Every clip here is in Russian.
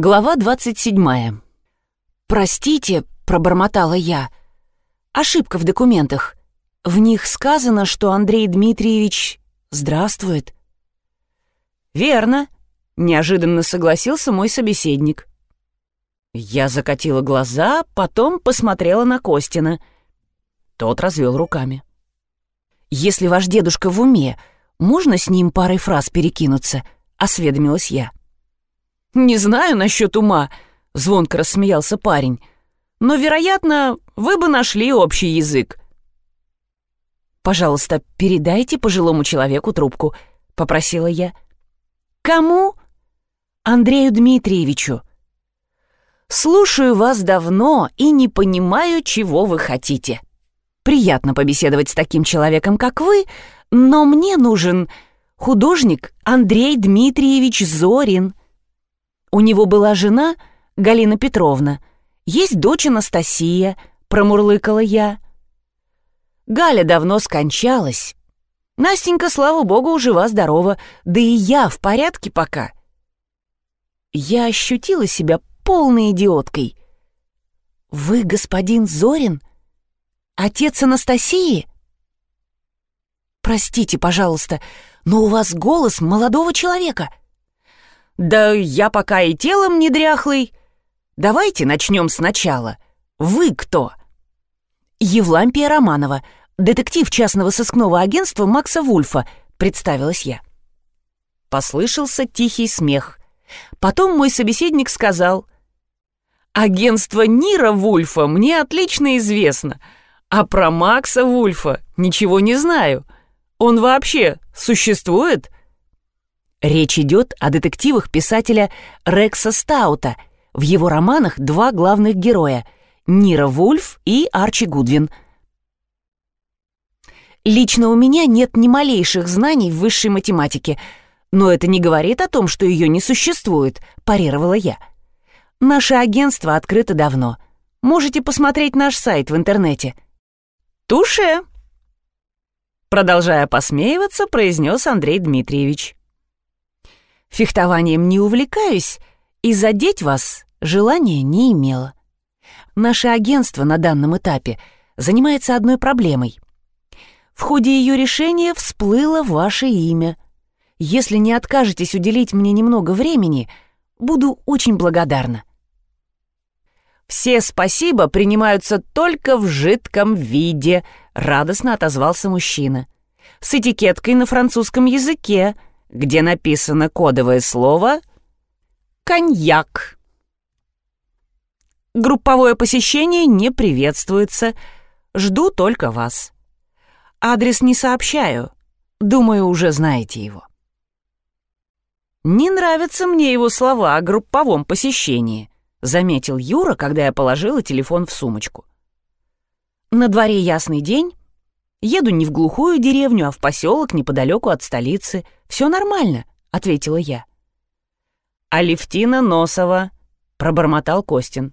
Глава 27. «Простите», — пробормотала я. «Ошибка в документах. В них сказано, что Андрей Дмитриевич здравствует». «Верно», — неожиданно согласился мой собеседник. Я закатила глаза, потом посмотрела на Костина. Тот развел руками. «Если ваш дедушка в уме, можно с ним парой фраз перекинуться?» — осведомилась я. «Не знаю насчет ума», — звонко рассмеялся парень. «Но, вероятно, вы бы нашли общий язык». «Пожалуйста, передайте пожилому человеку трубку», — попросила я. «Кому?» «Андрею Дмитриевичу». «Слушаю вас давно и не понимаю, чего вы хотите. Приятно побеседовать с таким человеком, как вы, но мне нужен художник Андрей Дмитриевич Зорин». У него была жена Галина Петровна, есть дочь Анастасия, промурлыкала я. Галя давно скончалась. Настенька, слава богу, жива-здорова, да и я в порядке пока. Я ощутила себя полной идиоткой. «Вы господин Зорин? Отец Анастасии?» «Простите, пожалуйста, но у вас голос молодого человека. «Да я пока и телом не дряхлый. Давайте начнем сначала. Вы кто?» «Евлампия Романова, детектив частного сыскного агентства Макса Вульфа», — представилась я. Послышался тихий смех. Потом мой собеседник сказал, «Агентство Нира Вульфа мне отлично известно, а про Макса Вульфа ничего не знаю. Он вообще существует?» Речь идет о детективах писателя Рекса Стаута. В его романах два главных героя — Нира Вульф и Арчи Гудвин. Лично у меня нет ни малейших знаний в высшей математике, но это не говорит о том, что ее не существует, парировала я. Наше агентство открыто давно. Можете посмотреть наш сайт в интернете. Туше! Продолжая посмеиваться, произнес Андрей Дмитриевич. Фехтованием не увлекаюсь и задеть вас желания не имела. Наше агентство на данном этапе занимается одной проблемой. В ходе ее решения всплыло ваше имя. Если не откажетесь уделить мне немного времени, буду очень благодарна. «Все спасибо принимаются только в жидком виде», — радостно отозвался мужчина. «С этикеткой на французском языке», — где написано кодовое слово «коньяк». Групповое посещение не приветствуется. Жду только вас. Адрес не сообщаю. Думаю, уже знаете его. «Не нравятся мне его слова о групповом посещении», — заметил Юра, когда я положила телефон в сумочку. На дворе ясный день, Еду не в глухую деревню, а в поселок неподалеку от столицы. Все нормально», — ответила я. «Алевтина Носова», — пробормотал Костин.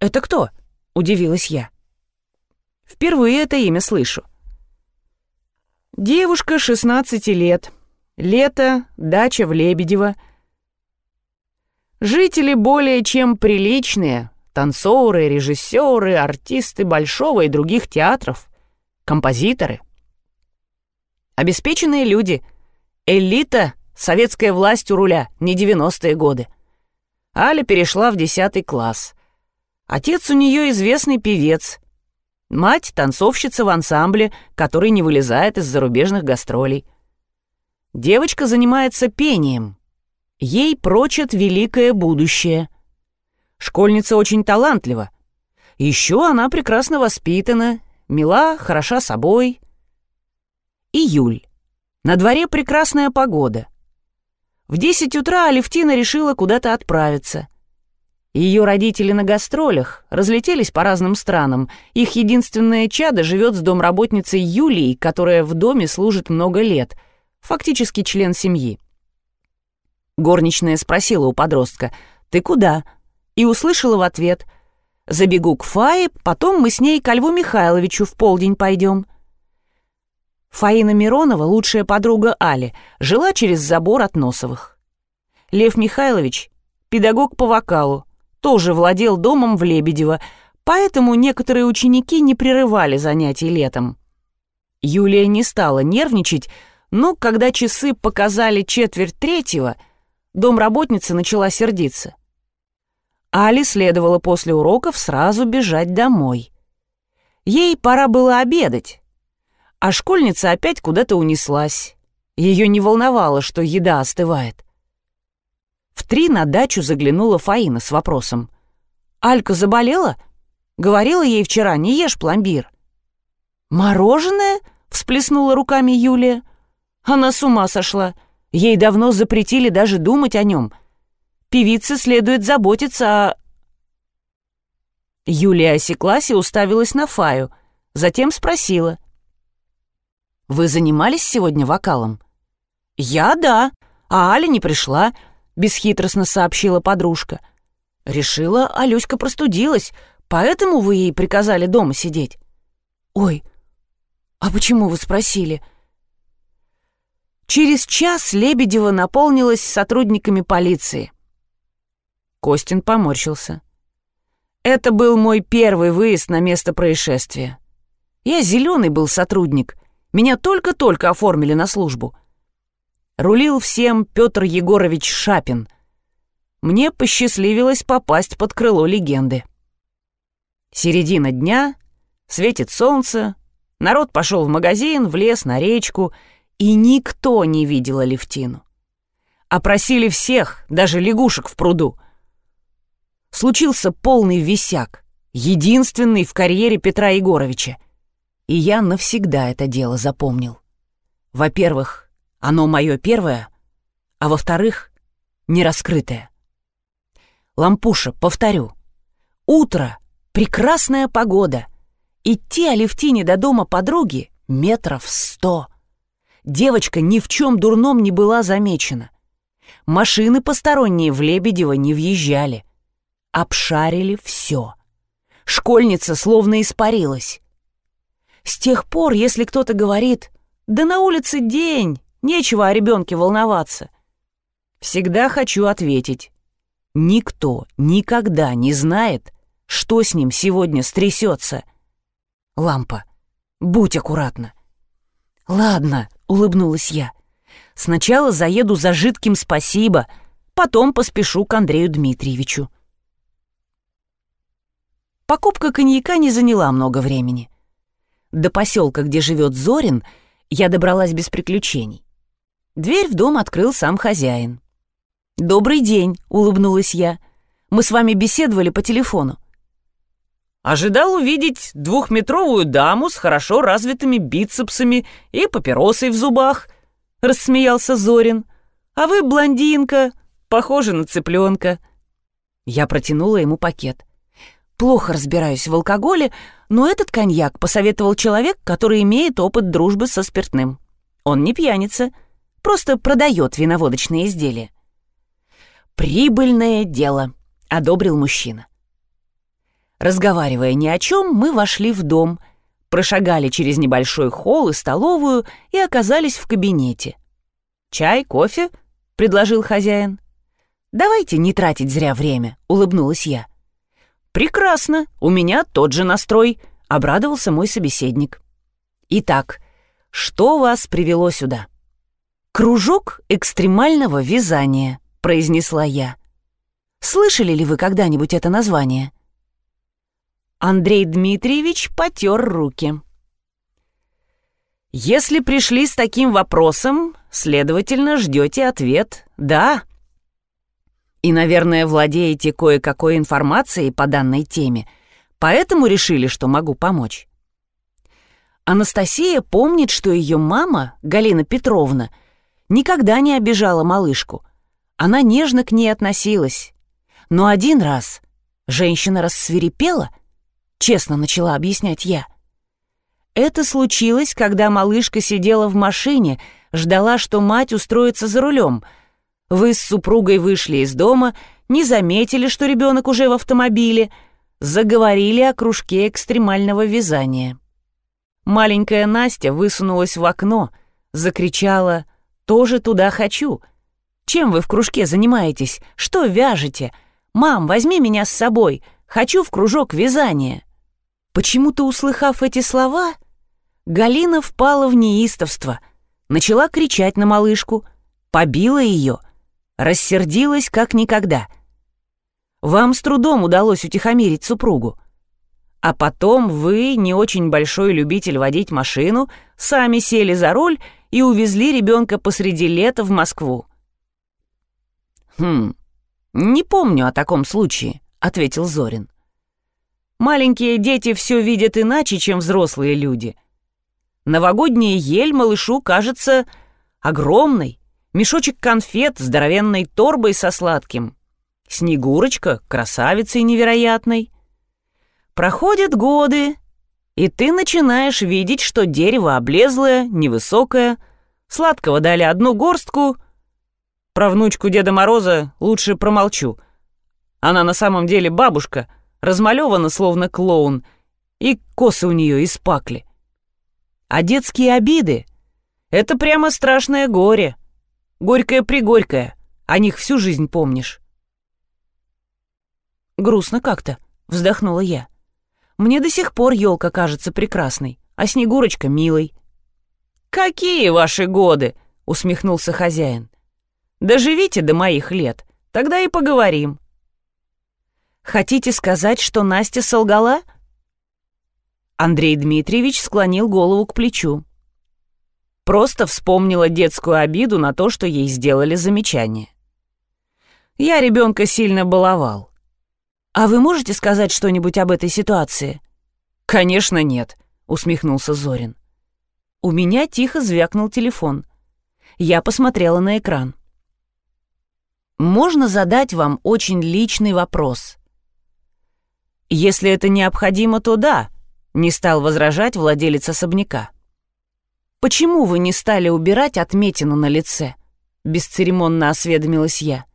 «Это кто?» — удивилась я. «Впервые это имя слышу». «Девушка 16 лет. Лето, дача в Лебедево. Жители более чем приличные, танцоры, режиссеры, артисты Большого и других театров композиторы. Обеспеченные люди. Элита, советская власть у руля, не 90-е годы. Аля перешла в 10 класс. Отец у нее известный певец. Мать — танцовщица в ансамбле, который не вылезает из зарубежных гастролей. Девочка занимается пением. Ей прочат великое будущее. Школьница очень талантлива. Еще она прекрасно воспитана, мила, хороша собой. Июль. На дворе прекрасная погода. В десять утра Алевтина решила куда-то отправиться. Ее родители на гастролях, разлетелись по разным странам. Их единственное чадо живет с домработницей Юлией, которая в доме служит много лет, фактически член семьи. Горничная спросила у подростка «Ты куда?» и услышала в ответ – Забегу к Фае, потом мы с ней к Льву Михайловичу в полдень пойдем. Фаина Миронова, лучшая подруга Али, жила через забор от Носовых. Лев Михайлович педагог по вокалу, тоже владел домом в Лебедево, поэтому некоторые ученики не прерывали занятий летом. Юлия не стала нервничать, но когда часы показали четверть третьего, домработница начала сердиться. Али следовало после уроков сразу бежать домой. Ей пора было обедать, а школьница опять куда-то унеслась. Ее не волновало, что еда остывает. В три на дачу заглянула Фаина с вопросом. «Алька заболела? Говорила ей вчера, не ешь пломбир». «Мороженое?» — всплеснула руками Юлия. Она с ума сошла. Ей давно запретили даже думать о нем. Певице следует заботиться о... Юлия осеклась и уставилась на Фаю, затем спросила. «Вы занимались сегодня вокалом?» «Я — да, а Аля не пришла», — бесхитростно сообщила подружка. «Решила, Алюська простудилась, поэтому вы ей приказали дома сидеть». «Ой, а почему вы спросили?» Через час Лебедева наполнилась сотрудниками полиции. Костин поморщился. Это был мой первый выезд на место происшествия. Я зеленый был сотрудник. Меня только-только оформили на службу. Рулил всем Петр Егорович Шапин. Мне посчастливилось попасть под крыло легенды. Середина дня, светит солнце, народ пошел в магазин, в лес, на речку, и никто не видел Алевтину. Опросили всех, даже лягушек в пруду — случился полный висяк, единственный в карьере Петра Егоровича. И я навсегда это дело запомнил. Во-первых, оно мое первое, а во-вторых, нераскрытое. Лампуша, повторю. Утро, прекрасная погода. Идти Алевтине до дома подруги метров сто. Девочка ни в чем дурном не была замечена. Машины посторонние в Лебедево не въезжали обшарили все. Школьница словно испарилась. С тех пор, если кто-то говорит «Да на улице день, нечего о ребенке волноваться», всегда хочу ответить «Никто никогда не знает, что с ним сегодня стрясется». Лампа, будь аккуратна. «Ладно», — улыбнулась я. «Сначала заеду за жидким спасибо, потом поспешу к Андрею Дмитриевичу». Покупка коньяка не заняла много времени. До поселка, где живет Зорин, я добралась без приключений. Дверь в дом открыл сам хозяин. «Добрый день», — улыбнулась я. «Мы с вами беседовали по телефону». Ожидал увидеть двухметровую даму с хорошо развитыми бицепсами и папиросой в зубах, — рассмеялся Зорин. «А вы блондинка, похожа на цыпленка». Я протянула ему пакет. Плохо разбираюсь в алкоголе, но этот коньяк посоветовал человек, который имеет опыт дружбы со спиртным. Он не пьяница, просто продает виноводочные изделия. «Прибыльное дело», — одобрил мужчина. Разговаривая ни о чем, мы вошли в дом, прошагали через небольшой холл и столовую и оказались в кабинете. «Чай, кофе?» — предложил хозяин. «Давайте не тратить зря время», — улыбнулась я. «Прекрасно, у меня тот же настрой», — обрадовался мой собеседник. «Итак, что вас привело сюда?» «Кружок экстремального вязания», — произнесла я. «Слышали ли вы когда-нибудь это название?» Андрей Дмитриевич потер руки. «Если пришли с таким вопросом, следовательно, ждете ответ «да». И, наверное, владеете кое-какой информацией по данной теме, поэтому решили, что могу помочь. Анастасия помнит, что ее мама, Галина Петровна, никогда не обижала малышку. Она нежно к ней относилась. Но один раз женщина рассверепела, честно начала объяснять я. Это случилось, когда малышка сидела в машине, ждала, что мать устроится за рулем — вы с супругой вышли из дома, не заметили, что ребенок уже в автомобиле, заговорили о кружке экстремального вязания. Маленькая Настя высунулась в окно, закричала «Тоже туда хочу!» Чем вы в кружке занимаетесь? Что вяжете? Мам, возьми меня с собой. Хочу в кружок вязания». Почему-то, услыхав эти слова, Галина впала в неистовство, начала кричать на малышку, побила ее, рассердилась как никогда. Вам с трудом удалось утихомирить супругу. А потом вы, не очень большой любитель водить машину, сами сели за руль и увезли ребенка посреди лета в Москву. «Хм, не помню о таком случае», — ответил Зорин. «Маленькие дети все видят иначе, чем взрослые люди. Новогодняя ель малышу кажется огромной, мешочек конфет, здоровенной торбой со сладким, Снегурочка — красавицей невероятной. Проходят годы, и ты начинаешь видеть, что дерево облезлое, невысокое, сладкого дали одну горстку. Про внучку Деда Мороза лучше промолчу. Она на самом деле бабушка, размалевана словно клоун, и косы у нее из пакли. А детские обиды — это прямо страшное горе. Горькое-пригорькое, о них всю жизнь помнишь. Грустно как-то, вздохнула я. Мне до сих пор елка кажется прекрасной, а Снегурочка милой. Какие ваши годы? усмехнулся хозяин. Доживите до моих лет, тогда и поговорим. Хотите сказать, что Настя солгала? Андрей Дмитриевич склонил голову к плечу. Просто вспомнила детскую обиду на то, что ей сделали замечание. Я ребенка сильно баловал. «А вы можете сказать что-нибудь об этой ситуации?» «Конечно нет», — усмехнулся Зорин. У меня тихо звякнул телефон. Я посмотрела на экран. «Можно задать вам очень личный вопрос?» «Если это необходимо, то да», — не стал возражать владелец особняка. «Почему вы не стали убирать отметину на лице?» — бесцеремонно осведомилась я.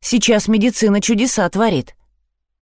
«Сейчас медицина чудеса творит.